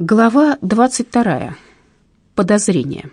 Глава 22. Подозрение.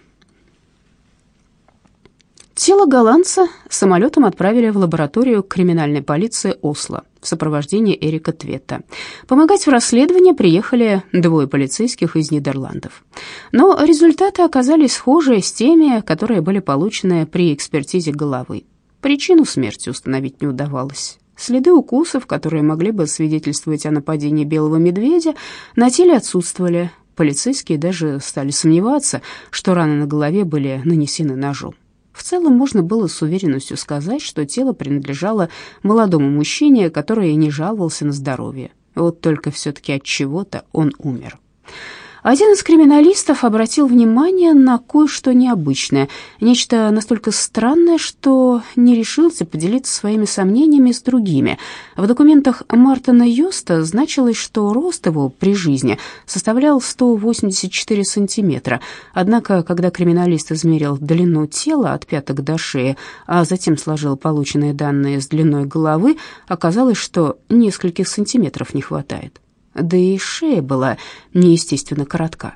Тело голландца самолетом отправили в лабораторию криминальной полиции Осло в сопровождении Эрика Твета. Помогать в расследовании приехали двое полицейских из Нидерландов. Но результаты оказались схожи с теми, которые были получены при экспертизе головы. Причину смерти установить не удавалось. Следы укусов, которые могли бы свидетельствовать о нападении белого медведя, на теле отсутствовали. Полицейские даже стали сомневаться, что раны на голове были нанесены ножом. В целом можно было с уверенностью сказать, что тело принадлежало молодому мужчине, который не жаловался на здоровье. Вот только все-таки от чего-то он умер. Один из криминалистов обратил внимание на кое-что необычное, нечто настолько странное, что не решился поделиться своими сомнениями с другими. В документах Мартина Йоста значилось, что рост его при жизни составлял 184 сантиметра. Однако, когда криминалист измерил длину тела от пяток до шеи, а затем сложил полученные данные с длиной головы, оказалось, что нескольких сантиметров не хватает да и шея была неестественно коротка.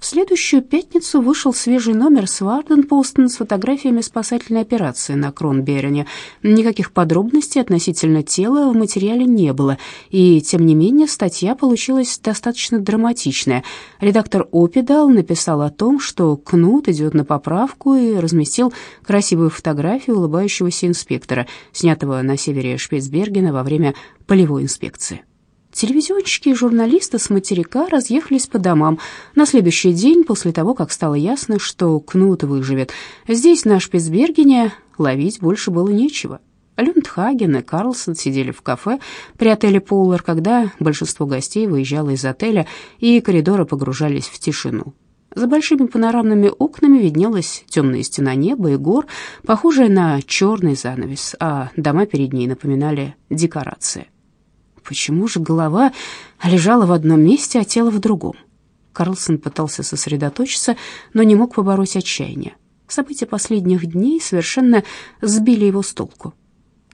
В следующую пятницу вышел свежий номер Сварденпостен с фотографиями спасательной операции на Кронберене. Никаких подробностей относительно тела в материале не было, и, тем не менее, статья получилась достаточно драматичная. Редактор Опидал написал о том, что Кнут идет на поправку и разместил красивую фотографию улыбающегося инспектора, снятого на севере Шпицбергена во время полевой инспекции. Телевизионщики и журналисты с материка разъехались по домам. На следующий день, после того, как стало ясно, что Кнут выживет, здесь, на Шпицбергене, ловить больше было нечего. Люндхаген и Карлсон сидели в кафе при отеле «Поллар», когда большинство гостей выезжало из отеля, и коридоры погружались в тишину. За большими панорамными окнами виднелась темная стена неба и гор, похожая на черный занавес, а дома перед ней напоминали декорации. Почему же голова лежала в одном месте, а тело в другом? Карлсон пытался сосредоточиться, но не мог побороть отчаяние. События последних дней совершенно сбили его с толку.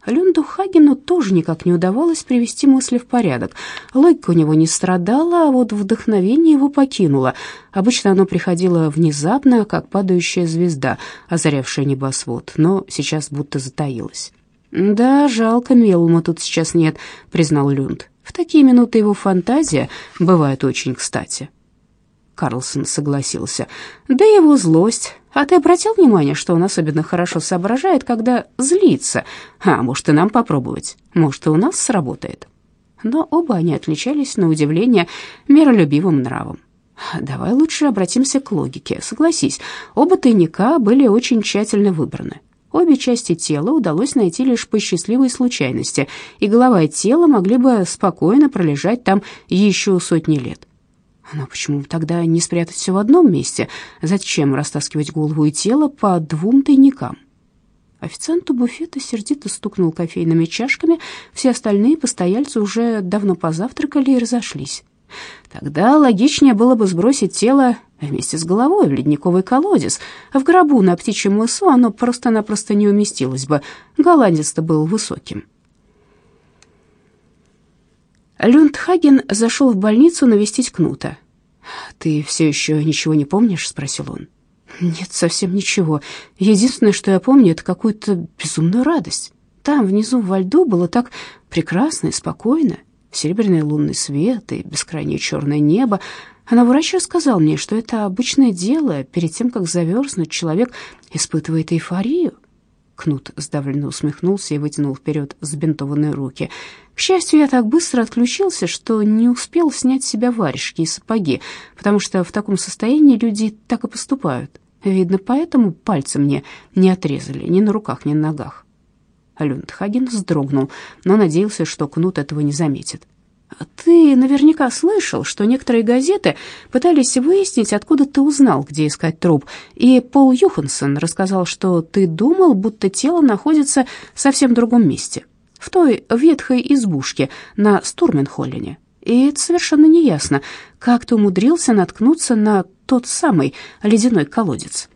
Люнду Хагену тоже никак не удавалось привести мысли в порядок. Логика у него не страдала, а вот вдохновение его покинуло. Обычно оно приходило внезапно, как падающая звезда, озарявшая небосвод, но сейчас будто затаилось. «Да, жалко, Мелума тут сейчас нет», — признал Люнд. «В такие минуты его фантазия бывает очень кстати». Карлсон согласился. «Да его злость. А ты обратил внимание, что он особенно хорошо соображает, когда злится? А может, и нам попробовать? Может, и у нас сработает?» Но оба они отличались, на удивление, миролюбивым нравом. «Давай лучше обратимся к логике. Согласись, оба тайника были очень тщательно выбраны. Обе части тела удалось найти лишь по счастливой случайности, и голова и тело могли бы спокойно пролежать там еще сотни лет. Но почему тогда не спрятать все в одном месте? Зачем растаскивать голову и тело по двум тайникам? Официант буфета сердито стукнул кофейными чашками, все остальные постояльцы уже давно позавтракали и разошлись. Тогда логичнее было бы сбросить тело вместе с головой в ледниковый колодец. В гробу на птичьем мысу оно просто-напросто не уместилось бы. Голландец-то был высоким. Люндхаген зашел в больницу навестить Кнута. «Ты все еще ничего не помнишь?» — спросил он. «Нет, совсем ничего. Единственное, что я помню, это какую-то безумную радость. Там, внизу, во льду, было так прекрасно и спокойно серебряный лунный свет и бескрайнее черное небо. А на врач рассказал мне, что это обычное дело. Перед тем, как заверзнуть, человек испытывает эйфорию. Кнут сдавленно усмехнулся и вытянул вперед забинтованные руки. К счастью, я так быстро отключился, что не успел снять с себя варежки и сапоги, потому что в таком состоянии люди так и поступают. Видно, поэтому пальцы мне не отрезали ни на руках, ни на ногах. Люндхаген вздрогнул, но надеялся, что Кнут этого не заметит. «Ты наверняка слышал, что некоторые газеты пытались выяснить, откуда ты узнал, где искать труп, и Пол Юхансон рассказал, что ты думал, будто тело находится в совсем другом месте, в той ветхой избушке на Стурменхоллене. И это совершенно неясно, как ты умудрился наткнуться на тот самый ледяной колодец».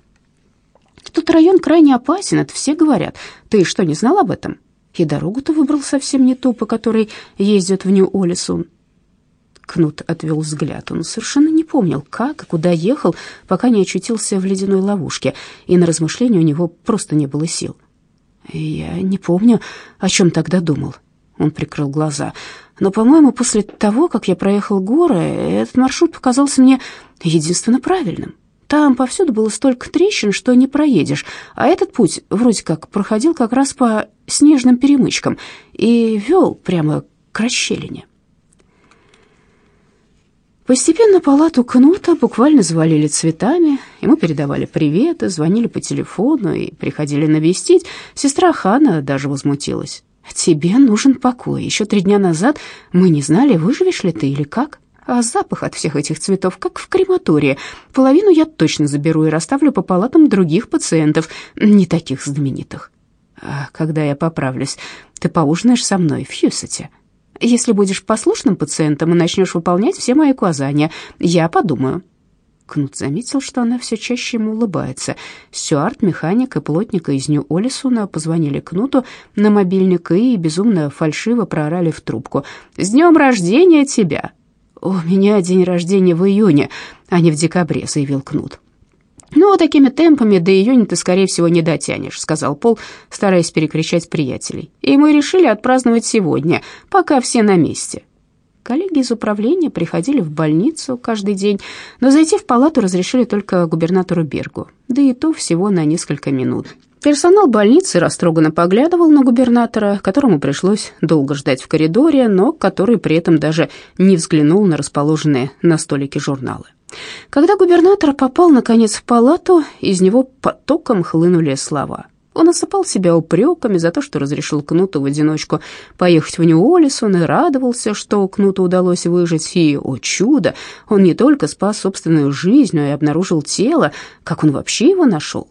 Тут район крайне опасен, это все говорят. Ты что, не знал об этом? И дорогу-то выбрал совсем не ту, по которой ездят в Нью-Олесун. Кнут отвел взгляд. Он совершенно не помнил, как и куда ехал, пока не очутился в ледяной ловушке, и на размышления у него просто не было сил. «Я не помню, о чем тогда думал». Он прикрыл глаза. «Но, по-моему, после того, как я проехал горы, этот маршрут показался мне единственно правильным. Там повсюду было столько трещин, что не проедешь, а этот путь вроде как проходил как раз по снежным перемычкам и вел прямо к расщелине. Постепенно палату Кнута буквально завалили цветами, ему передавали приветы, звонили по телефону и приходили навестить. Сестра Хана даже возмутилась. «Тебе нужен покой. Еще три дня назад мы не знали, выживешь ли ты или как. А запах от всех этих цветов, как в крематории. Половину я точно заберу и расставлю по палатам других пациентов, не таких знаменитых. А когда я поправлюсь, ты поужинаешь со мной в Хьюсете?» Если будешь послушным пациентом и начнешь выполнять все мои указания, я подумаю». Кнут заметил, что она все чаще ему улыбается. Стюарт, механик и плотник из Нью-Олисуна позвонили Кнуту на мобильник и безумно фальшиво проорали в трубку. «С днем рождения тебя!» «У меня день рождения в июне, а не в декабре», — заявил Кнут. «Ну, такими темпами до июня ты, скорее всего, не дотянешь», — сказал Пол, стараясь перекричать приятелей. «И мы решили отпраздновать сегодня, пока все на месте». Коллеги из управления приходили в больницу каждый день, но зайти в палату разрешили только губернатору Бергу, да и то всего на несколько минут. Персонал больницы растроганно поглядывал на губернатора, которому пришлось долго ждать в коридоре, но который при этом даже не взглянул на расположенные на столике журналы. Когда губернатор попал, наконец, в палату, из него потоком хлынули слова. Он осыпал себя упреками за то, что разрешил Кнуту в одиночку поехать в Нью-Олисон и радовался, что Кнуту удалось выжить, и, о чудо, он не только спас собственную жизнь, но и обнаружил тело, как он вообще его нашел.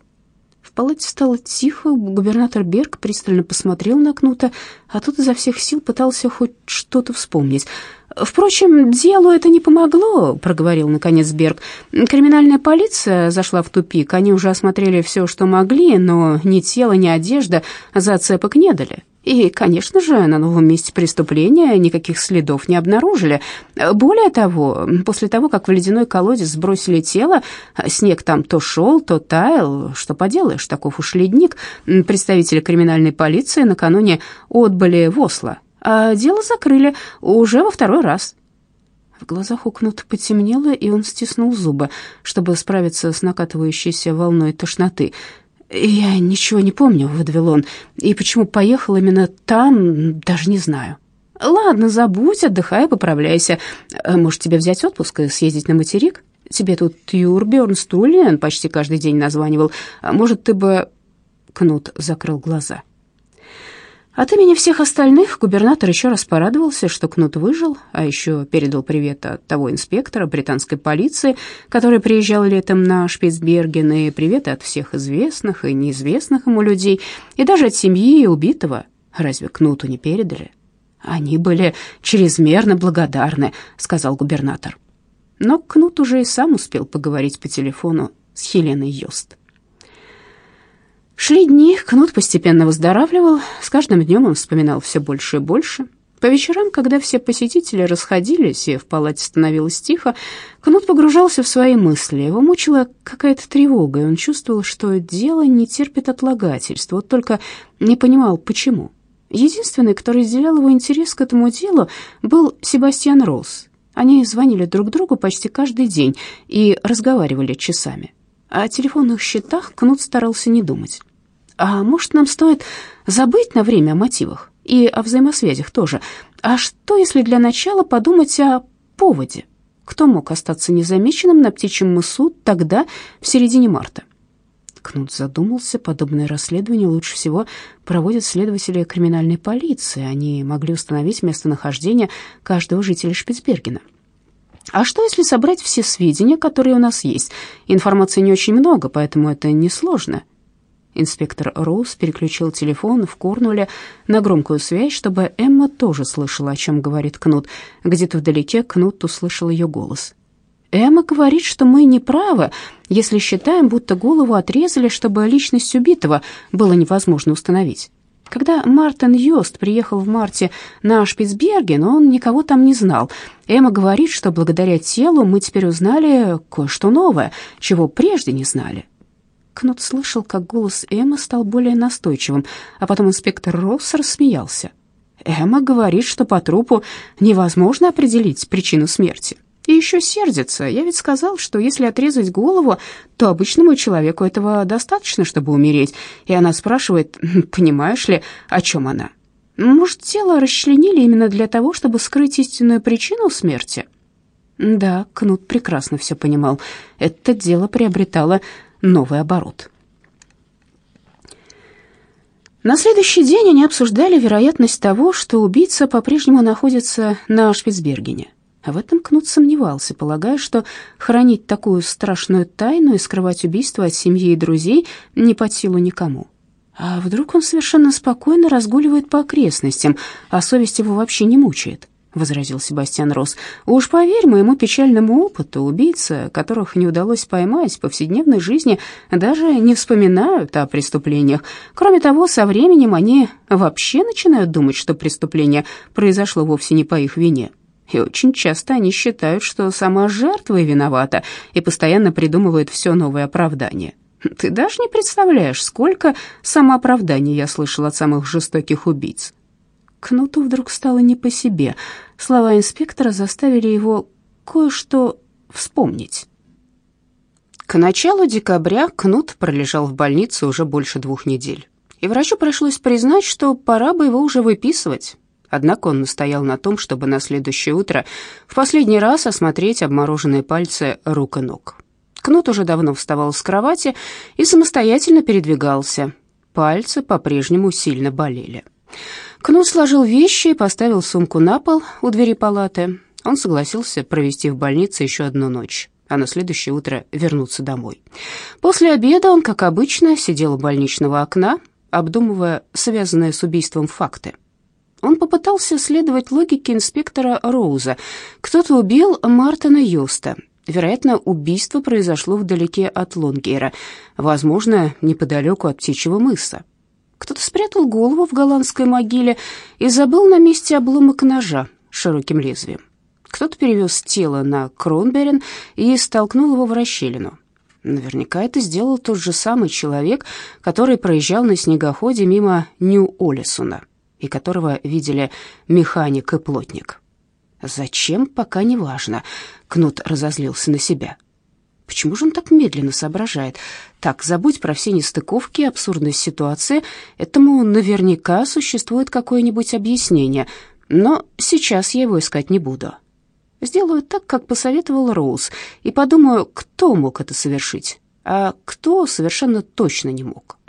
Палате стало тихо, губернатор Берг пристально посмотрел на Кнута, а тот изо всех сил пытался хоть что-то вспомнить — «Впрочем, делу это не помогло», — проговорил наконец Берг. «Криминальная полиция зашла в тупик. Они уже осмотрели все, что могли, но ни тело, ни одежда зацепок не дали. И, конечно же, на новом месте преступления никаких следов не обнаружили. Более того, после того, как в ледяной колодец сбросили тело, снег там то шел, то таял. Что поделаешь, таков уж ледник. Представители криминальной полиции накануне отбыли в Осло а дело закрыли уже во второй раз. В глазах у Кнута потемнело, и он стиснул зубы, чтобы справиться с накатывающейся волной тошноты. «Я ничего не помню», — выдавил он, — «и почему поехал именно там, даже не знаю». «Ладно, забудь, отдыхай, поправляйся. Может, тебе взять отпуск и съездить на материк? Тебе тут Юрберн Стуллиен почти каждый день названивал. Может, ты бы...» Кнут закрыл глаза. От имени всех остальных губернатор еще раз порадовался, что Кнут выжил, а еще передал привет от того инспектора британской полиции, который приезжал летом на Шпицберген, и приветы от всех известных и неизвестных ему людей, и даже от семьи убитого. Разве Кнуту не передали? Они были чрезмерно благодарны, сказал губернатор. Но Кнут уже и сам успел поговорить по телефону с Хеленой Йост. Шли дни, Кнут постепенно выздоравливал, с каждым днем он вспоминал все больше и больше. По вечерам, когда все посетители расходились и в палате становилось тихо, Кнут погружался в свои мысли. Его мучила какая-то тревога, и он чувствовал, что дело не терпит отлагательств, вот только не понимал, почему. Единственный, кто разделял его интерес к этому делу, был Себастьян Росс. Они звонили друг другу почти каждый день и разговаривали часами. О телефонных счетах Кнут старался не думать. А может, нам стоит забыть на время о мотивах и о взаимосвязях тоже? А что, если для начала подумать о поводе? Кто мог остаться незамеченным на птичьем мысу тогда, в середине марта? Кнут задумался, подобное расследование лучше всего проводят следователи криминальной полиции. Они могли установить местонахождение каждого жителя Шпицбергена. А что, если собрать все сведения, которые у нас есть? Информации не очень много, поэтому это несложно. Инспектор Роуз переключил телефон в Корнуолле на громкую связь, чтобы Эмма тоже слышала, о чем говорит Кнут. Где-то вдалеке Кнут услышал ее голос. «Эмма говорит, что мы не правы, если считаем, будто голову отрезали, чтобы личность убитого было невозможно установить». Когда Мартин Йост приехал в марте на Шпицберген, он никого там не знал. Эмма говорит, что благодаря телу мы теперь узнали кое-что новое, чего прежде не знали. Кнут слышал, как голос Эммы стал более настойчивым, а потом инспектор Росс рассмеялся. Эмма говорит, что по трупу невозможно определить причину смерти. И еще сердится. Я ведь сказал, что если отрезать голову, то обычному человеку этого достаточно, чтобы умереть. И она спрашивает, понимаешь ли, о чем она? Может, тело расчленили именно для того, чтобы скрыть истинную причину смерти? Да, Кнут прекрасно все понимал. Это дело приобретало новый оборот. На следующий день они обсуждали вероятность того, что убийца по-прежнему находится на Шпицбергене. В этом Кнут сомневался, полагая, что хранить такую страшную тайну и скрывать убийство от семьи и друзей не под силу никому. А вдруг он совершенно спокойно разгуливает по окрестностям, а совесть его вообще не мучает? — возразил Себастьян Росс. «Уж поверь моему печальному опыту, убийцы, которых не удалось поймать в повседневной жизни, даже не вспоминают о преступлениях. Кроме того, со временем они вообще начинают думать, что преступление произошло вовсе не по их вине. И очень часто они считают, что сама жертва виновата, и постоянно придумывают все новое оправдание. Ты даже не представляешь, сколько самооправданий я слышал от самых жестоких убийц. Кнуту вдруг стало не по себе. Слова инспектора заставили его кое-что вспомнить. К началу декабря Кнут пролежал в больнице уже больше двух недель, и врачу пришлось признать, что пора бы его уже выписывать. Однако он настоял на том, чтобы на следующее утро в последний раз осмотреть обмороженные пальцы рук и ног. Кнут уже давно вставал с кровати и самостоятельно передвигался. Пальцы по-прежнему сильно болели. Кнут сложил вещи и поставил сумку на пол у двери палаты. Он согласился провести в больнице еще одну ночь а на следующее утро вернуться домой. После обеда он, как обычно, сидел у больничного окна, обдумывая связанные с убийством факты. Он попытался следовать логике инспектора Роуза. Кто-то убил Мартина Йоста. Вероятно, убийство произошло вдалеке от Лонгейра, возможно, неподалеку от Птичьего мыса. Кто-то спрятал голову в голландской могиле и забыл на месте обломок ножа широким лезвием. Кто-то перевез тело на Кронберен и столкнул его в расщелину. Наверняка это сделал тот же самый человек, который проезжал на снегоходе мимо Нью-Олесуна и которого видели механик и плотник. Зачем, пока не важно. Кнут разозлился на себя. Почему же он так медленно соображает? Так, забудь про все нестыковки и абсурдность ситуации. Этому наверняка существует какое-нибудь объяснение, но сейчас я его искать не буду. Сделаю так, как посоветовал Роуз, и подумаю, кто мог это совершить, а кто совершенно точно не мог.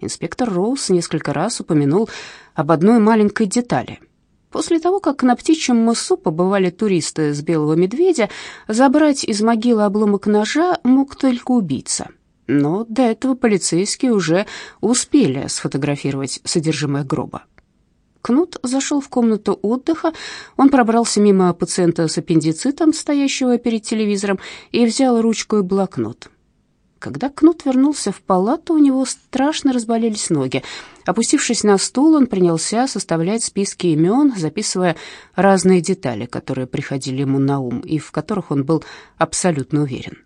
Инспектор Роуз несколько раз упомянул об одной маленькой детали. После того, как на птичьем мысу побывали туристы с белого медведя, забрать из могилы обломок ножа мог только убийца. Но до этого полицейские уже успели сфотографировать содержимое гроба. Кнут зашел в комнату отдыха, он пробрался мимо пациента с аппендицитом, стоящего перед телевизором, и взял ручку и блокнот. Когда Кнут вернулся в палату, у него страшно разболелись ноги. Опустившись на стул, он принялся составлять списки имен, записывая разные детали, которые приходили ему на ум и в которых он был абсолютно уверен.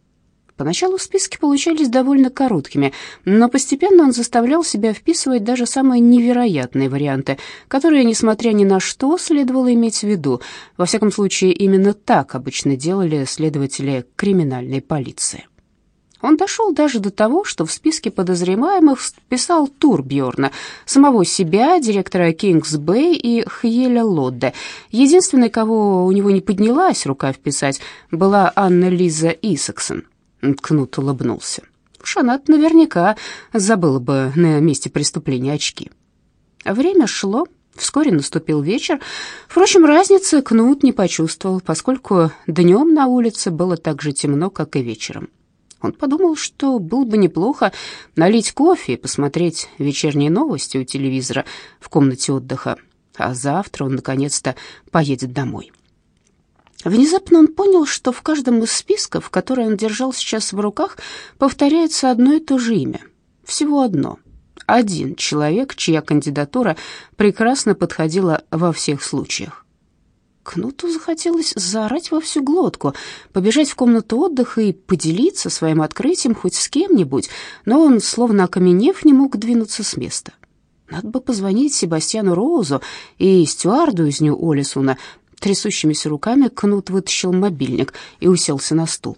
Поначалу списки получались довольно короткими, но постепенно он заставлял себя вписывать даже самые невероятные варианты, которые, несмотря ни на что, следовало иметь в виду. Во всяком случае, именно так обычно делали следователи криминальной полиции. Он дошел даже до того, что в списке подозреваемых вписал Турбьорна, самого себя, директора Кингс Бэй и Хьеля Лодде. Единственной, кого у него не поднялась рука вписать, была Анна Лиза Исаксон. Кнут улыбнулся. Она наверняка забыла бы на месте преступления очки. Время шло, Вскоре наступил вечер. Впрочем, разницы Кнут не почувствовал, поскольку днем на улице было так же темно, как и вечером. Он подумал, что было бы неплохо налить кофе и посмотреть вечерние новости у телевизора в комнате отдыха, а завтра он наконец-то поедет домой. Внезапно он понял, что в каждом из списков, которые он держал сейчас в руках, повторяется одно и то же имя. Всего одно. один человек, чья кандидатура прекрасно подходила во всех случаях. Кнуту захотелось заорать во всю глотку, побежать в комнату отдыха и поделиться своим открытием хоть с кем-нибудь, но он, словно окаменев, не мог двинуться с места. Надо бы позвонить Себастьяну Роузу и стюарду из Нью-Олисуна. Трясущимися руками Кнут вытащил мобильник и уселся на стул.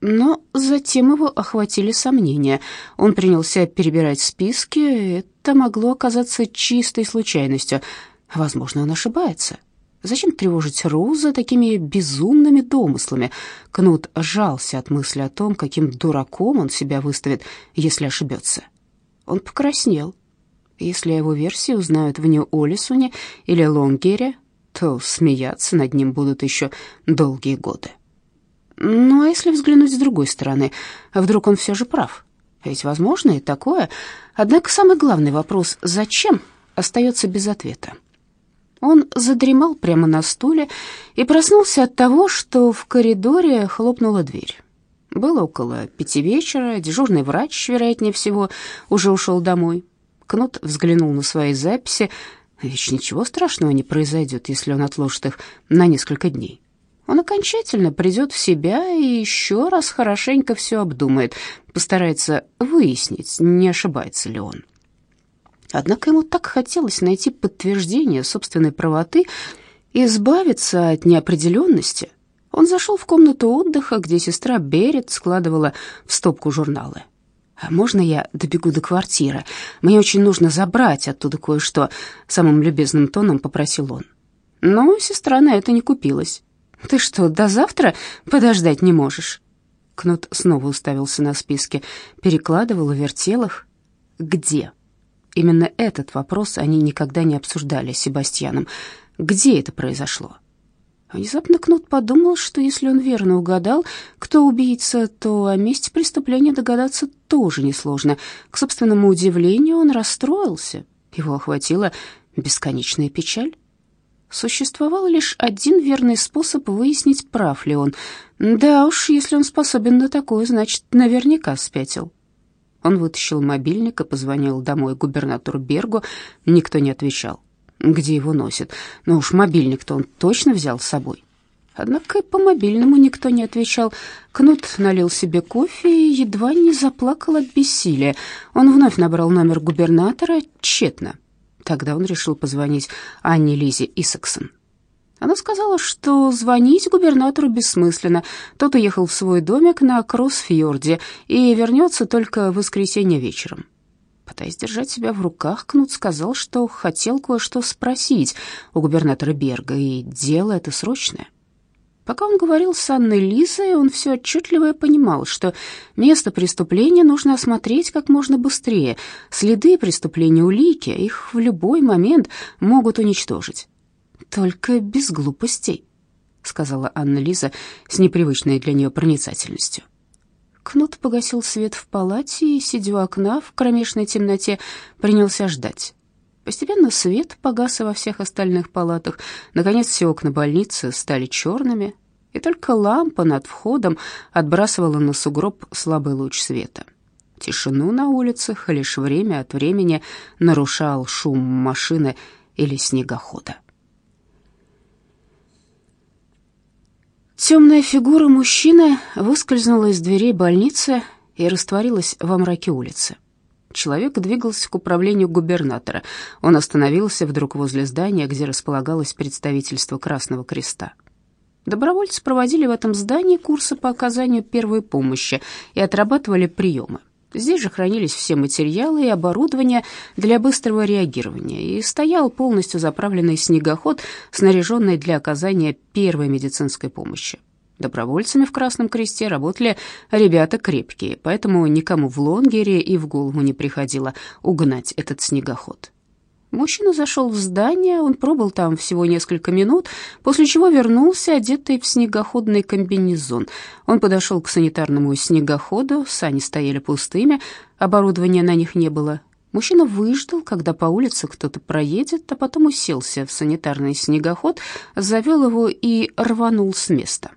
Но затем его охватили сомнения. Он принялся перебирать списки. Это могло оказаться чистой случайностью. Возможно, он ошибается. Зачем тревожить Роза такими безумными домыслами? Кнут сжался от мысли о том, каким дураком он себя выставит, если ошибется. Он покраснел. Если его версии узнают в Нью-Олисуне или Лонгере, то смеяться над ним будут еще долгие годы. Ну, а если взглянуть с другой стороны, вдруг он все же прав? Ведь возможно и такое. Однако самый главный вопрос «зачем?» остается без ответа. Он задремал прямо на стуле и проснулся от того, что в коридоре хлопнула дверь. Было около пяти вечера, дежурный врач, вероятнее всего, уже ушел домой. Кнут взглянул на свои записи. Ведь ничего страшного не произойдет, если он отложит их на несколько дней. Он окончательно придет в себя и еще раз хорошенько все обдумает, постарается выяснить, не ошибается ли он. Однако ему так хотелось найти подтверждение собственной правоты и избавиться от неопределенности. Он зашел в комнату отдыха, где сестра Берет складывала в стопку журналы. «А «Можно я добегу до квартиры? Мне очень нужно забрать оттуда кое-что», — самым любезным тоном попросил он. Но сестра на это не купилась. «Ты что, до завтра подождать не можешь?» Кнут снова уставился на списки, перекладывал и вертел их. «Где?» Именно этот вопрос они никогда не обсуждали с Себастьяном. «Где это произошло?» Внезапно Кнут подумал, что если он верно угадал, кто убийца, то о месте преступления догадаться тоже несложно. К собственному удивлению, он расстроился. Его охватила бесконечная печаль. Существовал лишь один верный способ выяснить, прав ли он. Да уж, если он способен на такое, значит, наверняка спятил. Он вытащил мобильник и позвонил домой губернатору Бергу. Никто не отвечал где его носит. Но уж мобильник-то он точно взял с собой. Однако и по мобильному никто не отвечал. Кнут налил себе кофе и едва не заплакал от бессилия. Он вновь набрал номер губернатора тщетно. Тогда он решил позвонить Анне Лизе Исаксон. Она сказала, что звонить губернатору бессмысленно. Тот уехал в свой домик на Кроссфьорде и вернется только в воскресенье вечером. Пытаясь держать себя в руках, Кнут сказал, что хотел кое-что спросить у губернатора Берга, и дело это срочное. Пока он говорил с Анной Лизой, он все отчетливо понимал, что место преступления нужно осмотреть как можно быстрее. Следы преступления, улики, их в любой момент могут уничтожить. «Только без глупостей», — сказала Анна Лиза с непривычной для нее проницательностью. Кнут погасил свет в палате и, сидя у окна в кромешной темноте, принялся ждать. Постепенно свет погас и во всех остальных палатах. Наконец все окна больницы стали черными, и только лампа над входом отбрасывала на сугроб слабый луч света. Тишину на улицах лишь время от времени нарушал шум машины или снегохода. Темная фигура мужчины выскользнула из дверей больницы и растворилась во мраке улицы. Человек двигался к управлению губернатора. Он остановился вдруг возле здания, где располагалось представительство Красного Креста. Добровольцы проводили в этом здании курсы по оказанию первой помощи и отрабатывали приемы. Здесь же хранились все материалы и оборудование для быстрого реагирования, и стоял полностью заправленный снегоход, снаряженный для оказания первой медицинской помощи. Добровольцами в Красном Кресте работали ребята крепкие, поэтому никому в Лонгере и в голову не приходило угнать этот снегоход. Мужчина зашел в здание, он пробыл там всего несколько минут, после чего вернулся, одетый в снегоходный комбинезон. Он подошел к санитарному снегоходу, сани стояли пустыми, оборудования на них не было. Мужчина выждал, когда по улице кто-то проедет, а потом уселся в санитарный снегоход, завел его и рванул с места.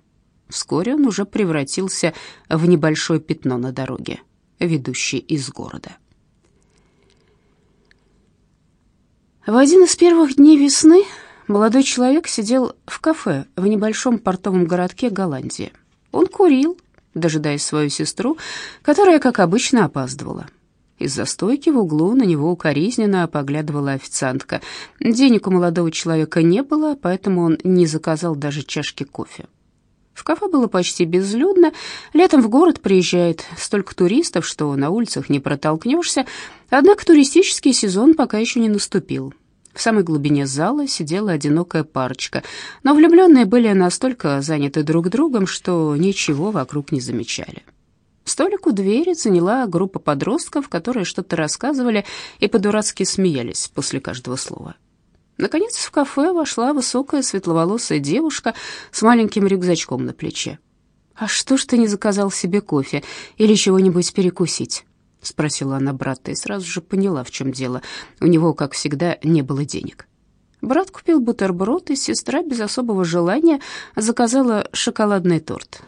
Вскоре он уже превратился в небольшое пятно на дороге, ведущей из города. В один из первых дней весны молодой человек сидел в кафе в небольшом портовом городке Голландии. Он курил, дожидаясь свою сестру, которая, как обычно, опаздывала. Из-за стойки в углу на него укоризненно поглядывала официантка. Денег у молодого человека не было, поэтому он не заказал даже чашки кофе. В кафе было почти безлюдно. Летом в город приезжает столько туристов, что на улицах не протолкнешься. Однако туристический сезон пока еще не наступил. В самой глубине зала сидела одинокая парочка, но влюбленные были настолько заняты друг другом, что ничего вокруг не замечали. Столик у двери заняла группа подростков, которые что-то рассказывали и по-дурацки смеялись после каждого слова. Наконец в кафе вошла высокая светловолосая девушка с маленьким рюкзачком на плече. «А что ж ты не заказал себе кофе или чего-нибудь перекусить?» — спросила она брата и сразу же поняла, в чем дело. У него, как всегда, не было денег. Брат купил бутерброд, и сестра без особого желания заказала шоколадный торт.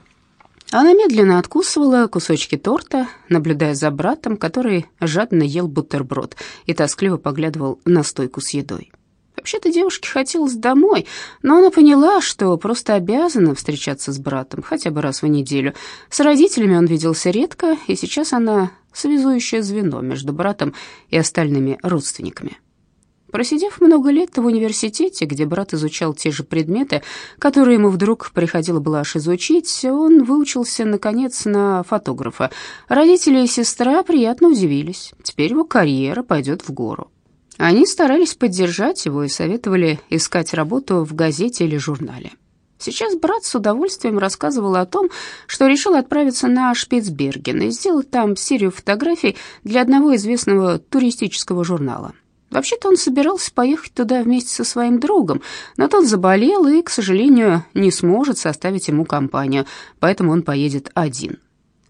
Она медленно откусывала кусочки торта, наблюдая за братом, который жадно ел бутерброд и тоскливо поглядывал на стойку с едой. Вообще-то девушке хотелось домой, но она поняла, что просто обязана встречаться с братом хотя бы раз в неделю. С родителями он виделся редко, и сейчас она связующее звено между братом и остальными родственниками. Просидев много лет в университете, где брат изучал те же предметы, которые ему вдруг приходило было аж изучить, он выучился, наконец, на фотографа. Родители и сестра приятно удивились. Теперь его карьера пойдет в гору. Они старались поддержать его и советовали искать работу в газете или журнале. Сейчас брат с удовольствием рассказывал о том, что решил отправиться на Шпицберген и сделать там серию фотографий для одного известного туристического журнала. Вообще-то он собирался поехать туда вместе со своим другом, но тот заболел и, к сожалению, не сможет составить ему компанию, поэтому он поедет один.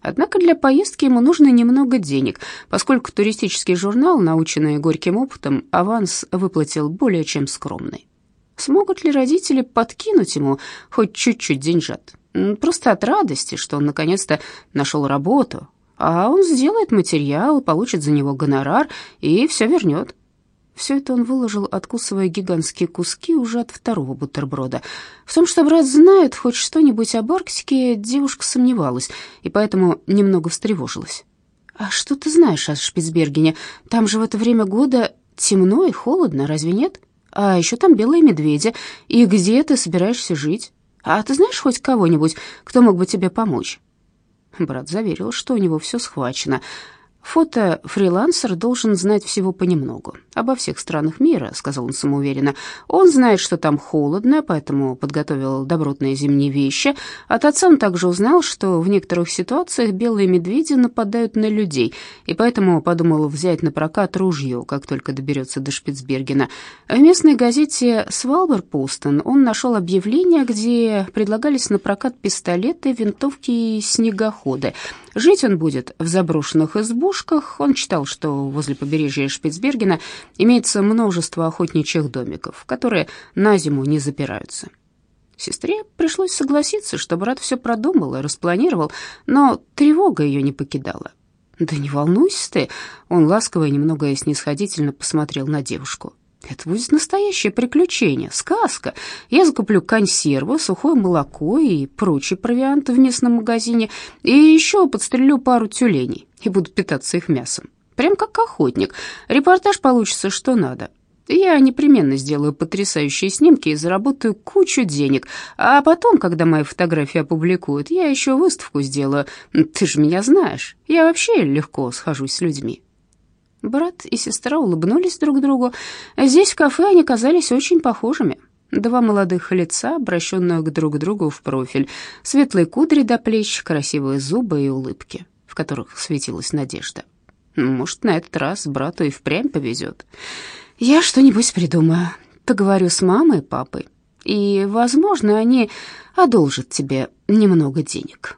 Однако для поездки ему нужно немного денег, поскольку туристический журнал, наученный горьким опытом, аванс выплатил более чем скромный. Смогут ли родители подкинуть ему хоть чуть-чуть деньжат? Просто от радости, что он наконец-то нашел работу, а он сделает материал, получит за него гонорар и все вернет. Все это он выложил, откусывая гигантские куски уже от второго бутерброда. В том, что брат знает хоть что-нибудь об Арктике, девушка сомневалась и поэтому немного встревожилась. «А что ты знаешь о Шпицбергене? Там же в это время года темно и холодно, разве нет? А еще там белые медведи. И где ты собираешься жить? А ты знаешь хоть кого-нибудь, кто мог бы тебе помочь?» Брат заверил, что у него все схвачено. Фото-фрилансер должен знать всего понемногу. Обо всех странах мира, сказал он самоуверенно. Он знает, что там холодно, поэтому подготовил добротные зимние вещи. От отца он также узнал, что в некоторых ситуациях белые медведи нападают на людей, и поэтому подумал взять на прокат ружье, как только доберется до Шпицбергена. В местной газете «Свалберпостен» он нашел объявление, где предлагались на прокат пистолеты, винтовки и снегоходы. Жить он будет в заброшенных избушках. Он читал, что возле побережья Шпицбергена имеется множество охотничьих домиков, которые на зиму не запираются. Сестре пришлось согласиться, что брат все продумал и распланировал, но тревога ее не покидала. «Да не волнуйся ты», — он ласково и немного снисходительно посмотрел на девушку. Это будет настоящее приключение, сказка. Я закуплю консервы, сухое молоко и прочий провиант в местном магазине, и еще подстрелю пару тюленей и буду питаться их мясом. Прям как охотник. Репортаж получится что надо. Я непременно сделаю потрясающие снимки и заработаю кучу денег. А потом, когда мои фотографии опубликуют, я еще выставку сделаю. Ты же меня знаешь. Я вообще легко схожусь с людьми. Брат и сестра улыбнулись друг другу. Здесь в кафе они казались очень похожими. Два молодых лица, обращенных друг к другу в профиль, светлые кудри до плеч, красивые зубы и улыбки, в которых светилась надежда. Может, на этот раз брату и впрямь повезет. Я что-нибудь придумаю, поговорю с мамой и папой, и, возможно, они одолжат тебе немного денег».